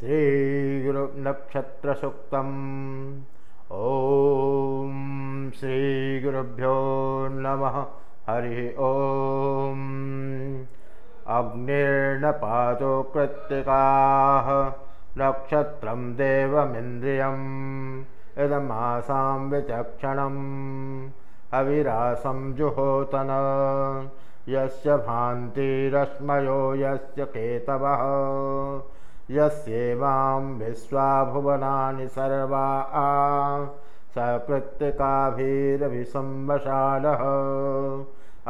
श्रीगुरुनक्षत्रसुक्तम्। ॐ श्रीगुरुभ्यो नमः। हरिः ॐ अग्निर्नपातो कृत्तिकाः। नक्षत्रं देवमिन्द्रियम्। इदमासां विचक्षणम्। अविरासं जुहोतन। यस्य भान्तिरश्मयो यस्य केतवः यस्येवां विश्वाभुवनानि सर्वा आ सकृत्तिकाभिरभिसंवशालः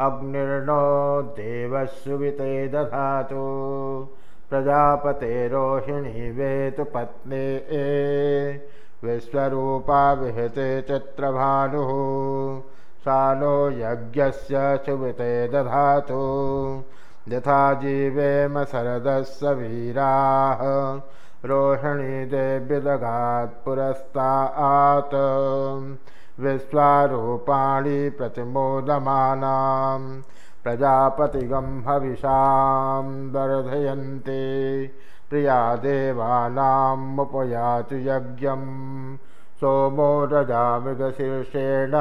अग्निर्नो देवश्रुविते दधातु। प्रजापतेरोहिणी वेतु पत्नी। ए विश्वरूपा विहते चित्रभानुः सा नो यज्ञस्य सुविते दधातु यथा जीवेम शरदस्य वीराः। रोहिणी देव्यदगात् पुरस्तात् विश्वारूपाणि प्रतिमोदमानां प्रजापतिगं हविषां वर्धयन्ति। प्रिया देवानामुपयातु यज्ञं सोमो रजामृगशीर्षेण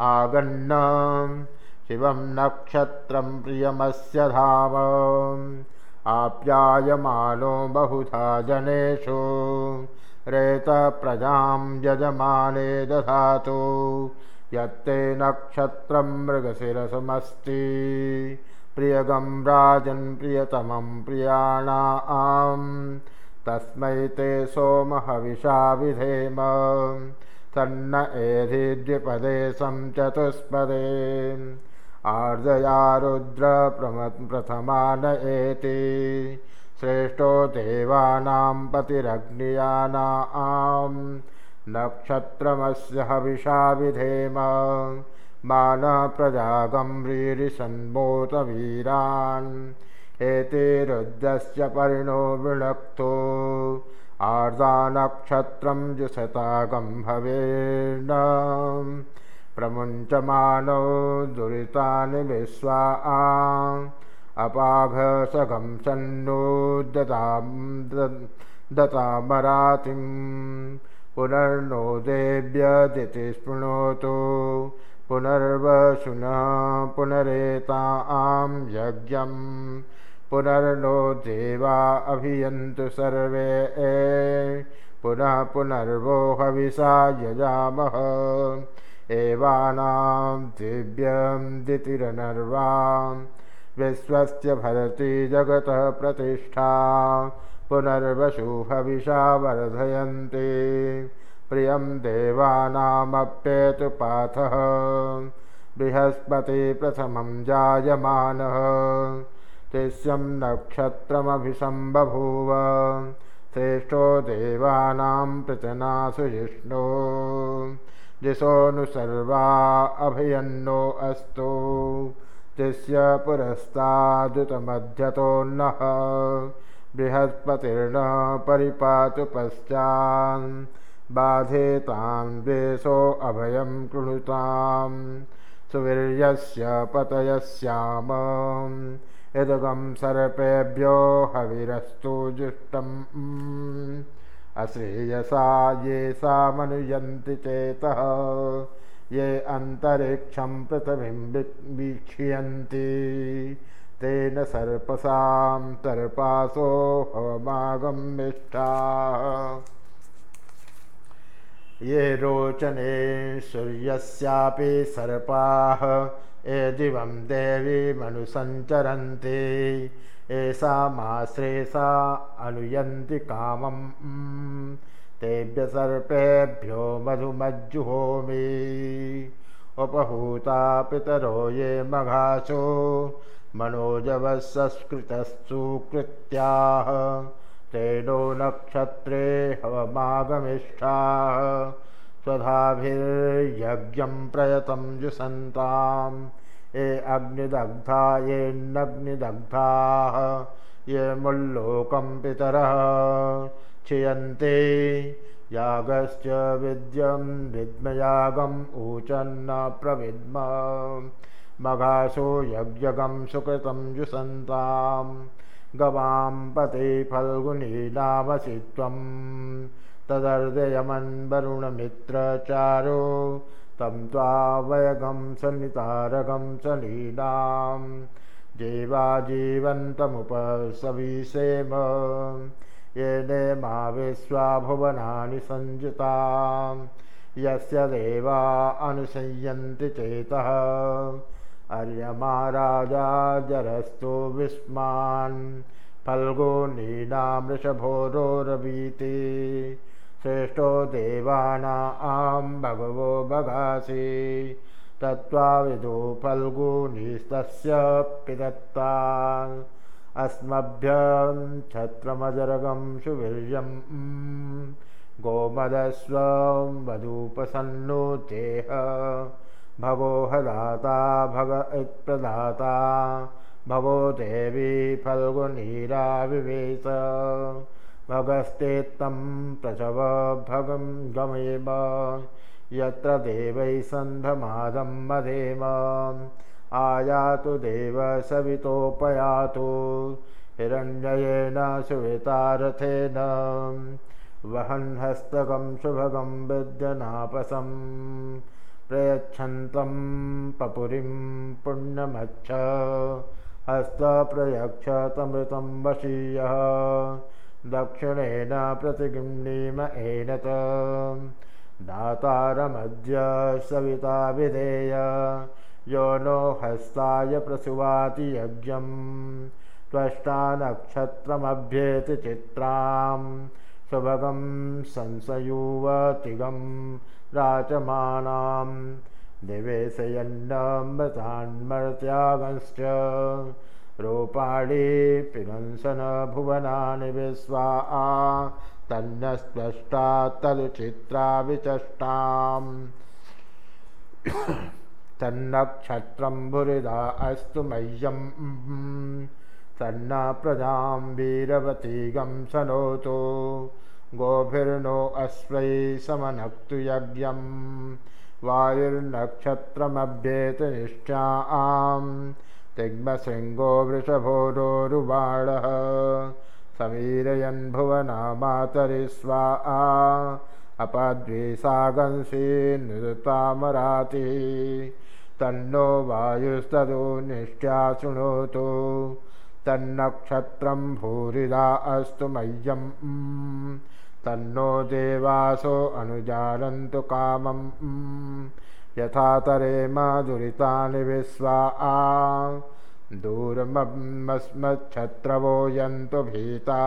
आगन्नम् शिवं नक्षत्रं प्रियमस्य धाम। आप्यायमानो बहुधा जनेषु। रेतप्रजां यजमाने दधातु। यत्ते नक्षत्रं मृगशिरसमस्ति। प्रियगं राजन् प्रियतमं प्रियाणा आं तस्मै ते सोमहविषा विधेम। तन्न एधिद्विपदे सं चतुष्पदे आर्दया रुद्रप्रथमान एति। श्रेष्ठो देवानां पतिरग्नियाना। आं नक्षत्रमस्य हविषा विधेम। मानप्रजागम्भीरिषन्मोतवीरान् एते रुद्रस्य परिणो विणक्तो आर्दानक्षत्रं जुषतागं भवेन प्रमुञ्चमानो दुरितानि विश्वा अपाघसघं सन्नोदतां दतामरातिं पुनर्नो देव्यदिति स्पृणोतु। पुनर्वशुनः पुनरेता आं यज्ञं। पुनर्नो देवा अभियन्तु सर्वे। पुनः पुनर्वो हविषा यजामः एवानां दिव्यं दितिरनर्वां विश्वस्य भरति जगतः प्रतिष्ठा पुनर्वशुहविषा वर्धयन्ति। प्रियं देवानामप्येतुपाथः बृहस्पतिप्रथमं जायमानः। तिष्यं नक्षत्रमभिसम्बभूव श्रेष्ठो देवानां पृतनासु जिष्णो दिशोऽनु सर्वा अभियन्नो अस्तु। तिस्य पुरस्तादुतमध्यतोन्नः बृहस्पतिर्न परिपातु पश्चान्। बाधेतां द्वेषो अभयं कृणुतां सुवीर्यस्य पतयस्याम। यदगं सर्पेभ्यो हविरस्तु जुष्टम् अश्रेयसा ये सामनुयन्ति चेतः। ये अन्तरिक्षं पृथिवीं वीक्ष्यन्ति। तेन सर्पसां सर्पासो हवमागम्यष्टाः। ये रोचने सूर्यस्यापि सर्पाः ये दिवं देवीमनुसञ्चरन्ति एषा माश्रेषा अनुयन्ति कामं तेभ्य सर्पेभ्यो मधुमज्जुहोमि। उपहूता पितरो ये मघासो मनोजवसंस्कृतस्सुकृत्याः तेनो नक्षत्रे हवमागमिष्ठाः। स्वधाभिर्यज्ञं प्रयतं जुसन्ताम् ये अग्निदग्धा येन्नग्निदग्धाः ये मुल्लोकं पितरः। क्षियन्ते यागश्च विद्यं विद्मयागम् ऊचन्न प्रविद्म। मघासो यज्ञगं सुकृतं जुसन्तां गवां पते फल्गुनी नामसि त्वं तदर्दयमन्वरुणमित्रचारो तं त्वावयगं सनितारगं सलीलां जीवाजीवन्तमुपसविषेम। येने मा विश्वाभुवनानि सञ्जितां यस्य देवा अनुसंयन्ति चेतः। अर्यमा राजा जरस्तु विस्मान् फल्गो नीनामृषभोरोरवीति श्रेष्ठो देवाना आं भगवो भगासि। तत्त्वाविदो फल्गुनीस्तस्य पिदत्ता अस्मभ्यं छत्रमजरगं सुवीर्यं। गोमदस्वं वधूपसन्नो चेह भगो हदाता भग इत्प्रदाता। भगो देवी फल्गुनीराविवेश भगस्ते तं प्रसव भगं गमेम यत्र देवै सन्धमादं मदेम आयातु देव सवितोपयातु हिरण्ययेन सुवितारथेन। वहन् हस्तकं शुभगं विद्यनापसम्। प्रयच्छन्तं पपुरिं पुण्यमच्छ। हस्तप्रयक्षतमृतं वशीयः दक्षिणेन प्रतिगृह्णीम एनत दातारमद्य सविता विधेय। यो नो हस्ताय प्रसुवाति यज्ञं त्वष्टा नक्षत्रमभ्येति चित्रां सुभगं संसयुवतिगम् राचमानां निवेशयन्नमृतान्मर्त्यागश्च रूपाणि पिबंसन भुवनानि विश्वा आ तन्नस्पष्टा तलुचित्रा विचष्टाम्। तन्नक्षत्रं भुरिदा अस्तु मह्यं तन्न प्रजां वीरवतीगं सनोतु। गोभिर्नो अश्वै समनक्तु यज्ञं वायुर्नक्षत्रमभ्येत निष्ठा आं तिग्मशृङ्गो वृषभोरोरुबाणः समीरयन् भुवना मातरिस्वा आ। अपद्वेषागंसि नृतामराति। तन्नो वायुस्तदो निष्ठा शृणोतु। तन्नक्षत्रं भूरिदा अस्तु मह्यम्। तन्नो देवासो अनुजानन्तु कामम् यथा तरेम दुरितानि विश्वा आ दूरमस्मच्छत्रवो यन्तु भीता।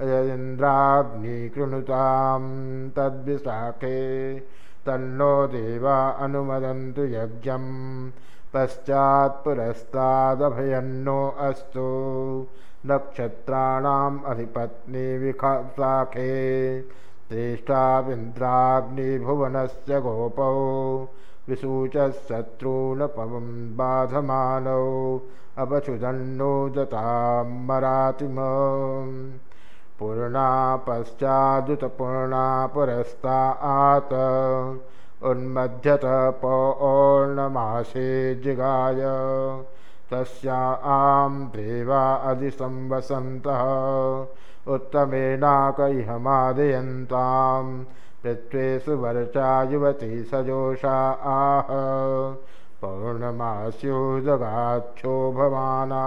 यन्द्राग्निकृणुतां तद्विशाखे। तन्नो देवा अनुमदन्तु यज्ञम्। पश्चात्पुरस्तादभयन्नो अस्तु। नक्षत्राणाम् अधिपत्नी विखाखे श्रेष्ठाविन्द्राग्निभुवनस्य गोपौ विसूचशत्रूनपवं बाधमानौ अपचुदन्नो दतां मरातिम। पूर्णा पश्चादुतपूर्णा पुरस्ता आत उन्मध्यत पौर्णमासे जिगाय तस्या आं देवा अधिसंवसन्तः। उत्तमेनाकैहमादयन्तां पृथ्वेषु वर्चा युवती सजोषा आह। पौर्णमास्युजगाच्छोभमाना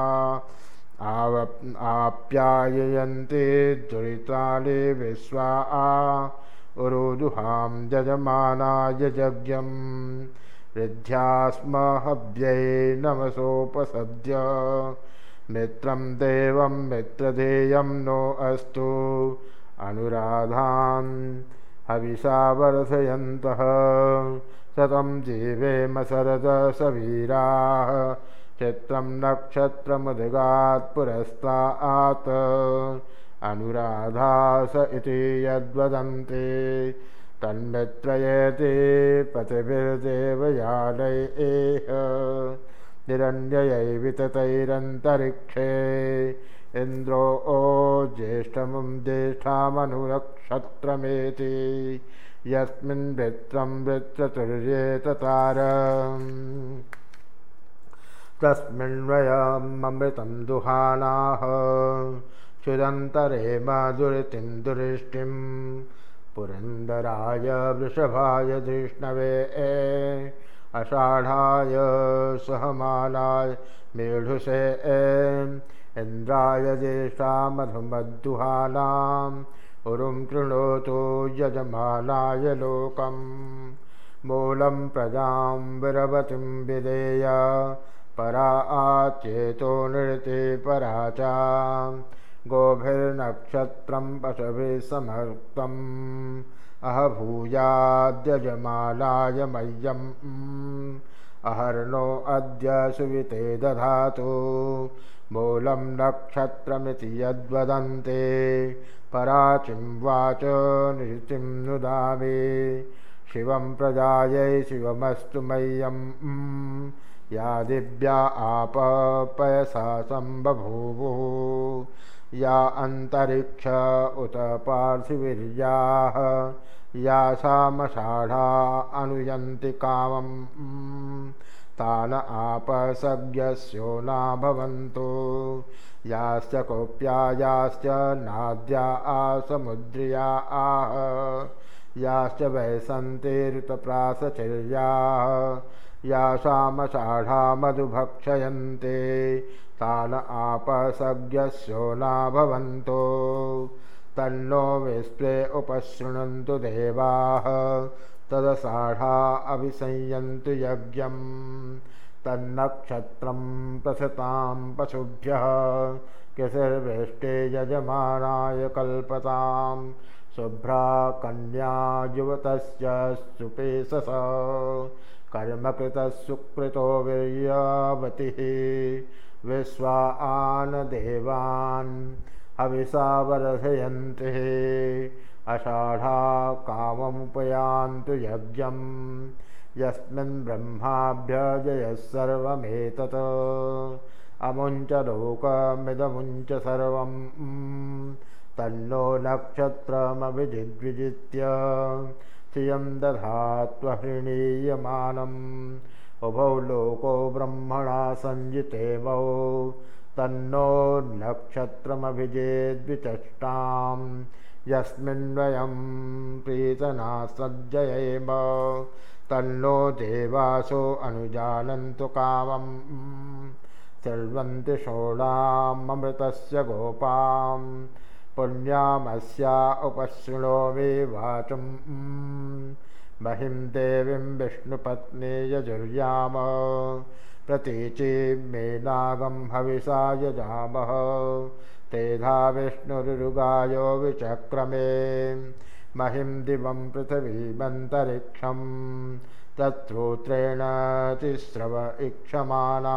आव आप्याययन्ते दुरितानि विश्वा आ। उरुदुहां यजमानाय यज्ञं वृद्ध्या नमसोपसद्य मित्रं देवं मित्रधेयं नो अस्तु। अनुराधान् हविषा वर्धयन्तः। शतं जीवेम शरदसवीराः चित्रं नक्षत्रमुद्गात् पुरस्तात् अनुराधास इति यद्वदन्ति तन्मित्रयेति पतिभिर्देवयानय एह निरन्ययै विततैरन्तरिक्षे इन्द्रो ओ ज्येष्ठमुं ज्येष्ठामनुनक्षत्रमेति यस्मिन् वृत्रं वृत्रतुर्ये ततार। तस्मिन्वयममृतं दुहानाः क्षुदन्तरे मधुरितिं दुरिष्टिं पुरन्दराय वृषभाय धृष्णवे अषाढाय सहमालाय मेढुषे इन्द्राय ज्येष्ठा मधुमद्दुहानाम् उरुं कृणोतु यजमानाय लोकम् मूलं प्रजां विरवतिं विधेय परा आचेतो नृते परा च गोभिर्नक्षत्रं पशुभिः समर्थम् अहभूयाद्यजमालाय मह्यम्। अहर्नो अद्य सुविते दधातु। मूलं नक्षत्रमिति यद्वदन्ते। पराचिं वाच निशिं नुदामि। शिवं प्रजायै शिवमस्तु मह्यं या दिव्या आपपयसा सम्बभूवुः या अन्तरिक्ष उत पार्थिवीर्याः या सामषाढा अनुयन्ति कामम्। तान आपसज्ञस्यो न भवन्तु याश्च कोप्या याश्च नाद्या आसमुद्रिया आह याश्च वैसन्ति ऋतप्रासचर्याः यासामषाढा मधुभक्षयन्ते तान आपसज्ञस्यो न भवन्तो तन्नो विस्प्रे उपशृण्वन्तु देवाः तदसाढा अभिसंयन्तु यज्ञम्। तन्नक्षत्रं प्रसतां पशुभ्यः किशिर्वेष्टे यजमानाय कल्पतां शुभ्रा कन्या युवतस्य सुपेशस कर्मकृतः सुकृतो वीर्यावतिः विश्वा आनदेवान् हविषा वर्धयन्ति अषाढा काममुपयान्तु यज्ञम् यस्मिन् ब्रह्माभ्यजयः सर्वमेतत्। अमुञ्च लोकमिदमुञ्च सर्वं तन्नो नक्षत्रमभिजिद्विजित्य श्रियं दधात्वहृणीयमानम् उभौ लोको ब्रह्मणा सञ्जितेमौ तन्नो नक्षत्रमभिजेद्विचष्टाम्। यस्मिन्वयं प्रीतना सज्जयेम। तन्नो देवासो अनुजानन्तु कामम्। चर्वन्ति षोडाममृतस्य गोपां पुण्यामस्या उपशृणोमि वाचुं। महिं देवीं विष्णुपत्नी यजुर्याम। प्रतीचि मे हविषा यजामः। तेधा विष्णुरुगायो विचक्रमे। महिं दिवं पृथिवीमन्तरिक्षं। तत्सूत्रेण तिस्रव इक्षमाना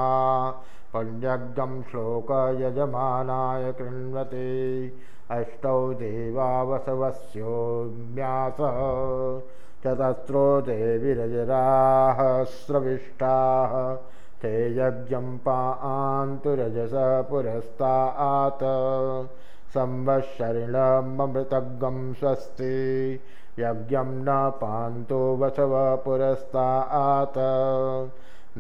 पुण्यग्ं श्लोकयजमानाय कृण्वते अष्टौ देवावसवस्योम्यास चतस्रो देविरजराः स्रविष्टाः। ते यज्ञं पान्तु रजस पुरस्तात् संवत्सरिणममृतगं स्वस्ति। यज्ञं न पान्तो वसव पुरस्तात्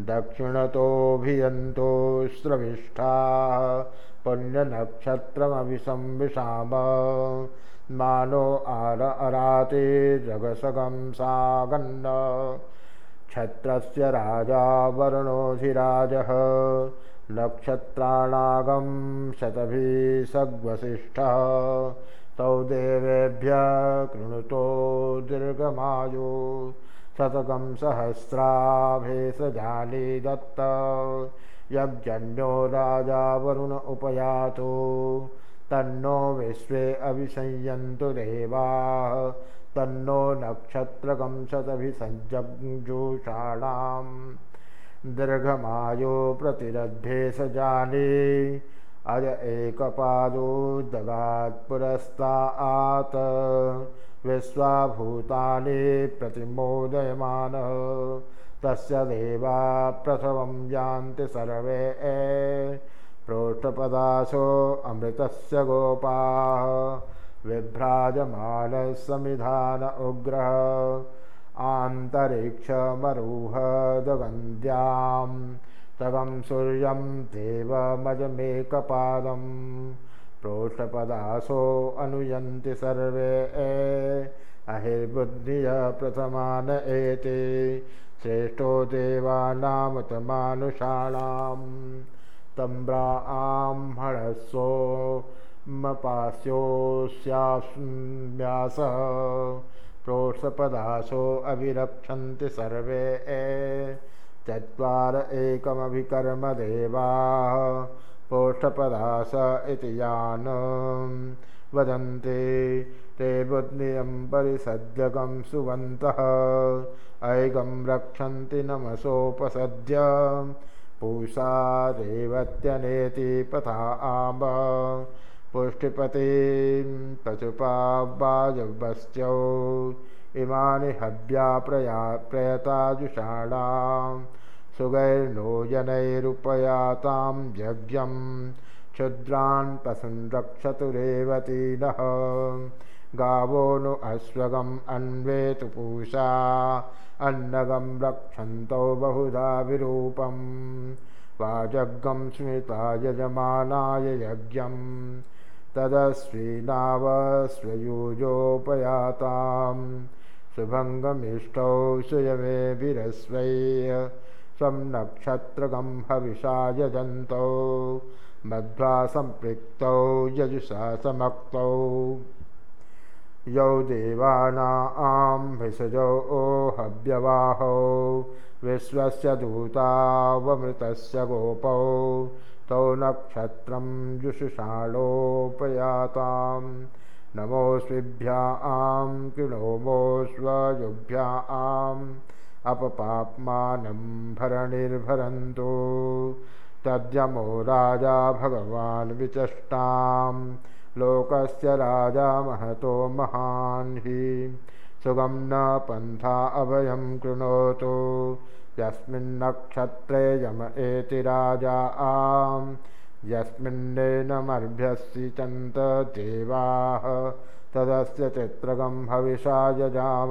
दक्षिणतोऽभियन्तो स्रविष्ठाः पुण्यनक्षत्रमभिसंविशाम मानो आर अराते जगसगं सागन्न। क्षत्रस्य राजा वरुणोऽधिराजः नक्षत्राणागं शतभिषग्वसिष्ठः तौ देवेभ्यः कृणुतो दीर्घमायु शतकं सहस्राभेषजानि दत्त। यज्ञन्यो राजा वरुण उपयातु। तन्नो विश्वे अभिसंयन्तु देवाः। तन्नो नक्षत्रकं शतभिसज्जजुषाणाम् दीर्घमायो प्रतिरद्धे स जाने अज एकपादो दगात्पुरस्तात् विश्वाभूतानि प्रतिमोदयमानः। तस्य देवा प्रसवं यान्ति सर्वे। प्रोष्ठपदासो अमृतस्य गोपाः। विभ्राजमानः समिधान उग्रः। आन्तरिक्षमरुहदगन्द्यां तगं सूर्यं देवमजमेकपादं प्रोष्ठपदासो अनुयन्ति सर्वे। अहिर्बुद्धिय प्रथमान एते। श्रेष्ठो देवानामतमानुषाणां तम्ब्रा हणस्वो मपास्योस्यास्म्यासः प्रोष्ठपदासो अभिरक्षन्ति सर्वे। चत्वार एकमभिकर्मदेवाः पोष्ठपदास इति यान् वदन्ति ते बुद्धियं परिसद्यगं सुवन्तः। ऐगं रक्षन्ति नमसोपसद्य। पूषा रेवत्यनेति पथा आम्ब पुष्टिपतिं पशुपावाजवस्त्यौ इमानि हव्या प्रया प्रयताजुषाणां सुगैर्नो जनैरुपयातां यज्ञं क्षुद्रान् पशुन् रक्षतु रेवतीनः गावो नु अश्वगम् अन्वेतु पूषा अन्नगं रक्षन्तौ बहुधा विरूपं। वाजग्गं स्मृता यजमानाय यज्ञम् तदस्वीनावस्वयुजोपयातां सुभङ्गमिष्टौ सुयमेभिरस्वै स्वं नक्षत्रगं हविषा यजन्तौ मध्वा सम्पृक्तौ यजुषा समक्तौ यौ देवानां भिषजौ हव्यवाहौ विश्वस्य दूतावमृतस्य गोपौ। तौ नक्षत्रं जुषुषाणोपयातां नमोऽस्विभ्या आं किणोमोऽस्वयुभ्या आम् अपपाप्मानं भरणिर्भरन्तु। तद्यमो राजा भगवान् विचष्टां। लोकस्य राजा महतो महान् हि। सुगं न पन्था अभयं कृणोतु। यस्मिन्नक्षत्रे यम एति राजा आं यस्मिन्नेनमर्भ्यसि चन्त देवाः। तदस्य चित्रगं हविषा यजाम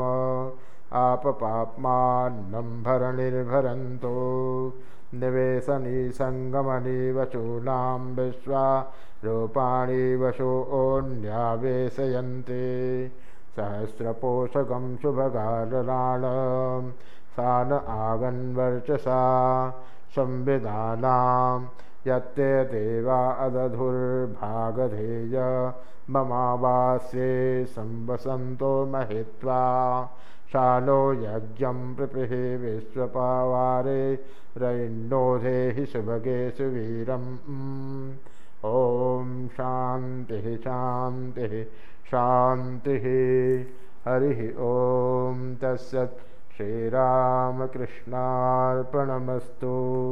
आपपाप्मान्नं भरणिर्भरन्तो निवेशनी सङ्गमनि वचूनां विश्वा रूपाणि वशोऽन्यावेशयन्ते सहस्रपोषकं शुभगारराणम् सा न आगन्वर्चसा। संविधानां यत्ते देवा अदधुर्भागधेय। ममावास्ये संवसन्तो महित्वा शालो यज्ञं प्रपिः विश्वपावारे रयिण्णोधेहि सुभगे सुवीरम् ॐ शान्तिः शान्तिः शान्तिः। हरिः ॐ तत्सत्। श्रीरामकृष्णार्पणमस्तु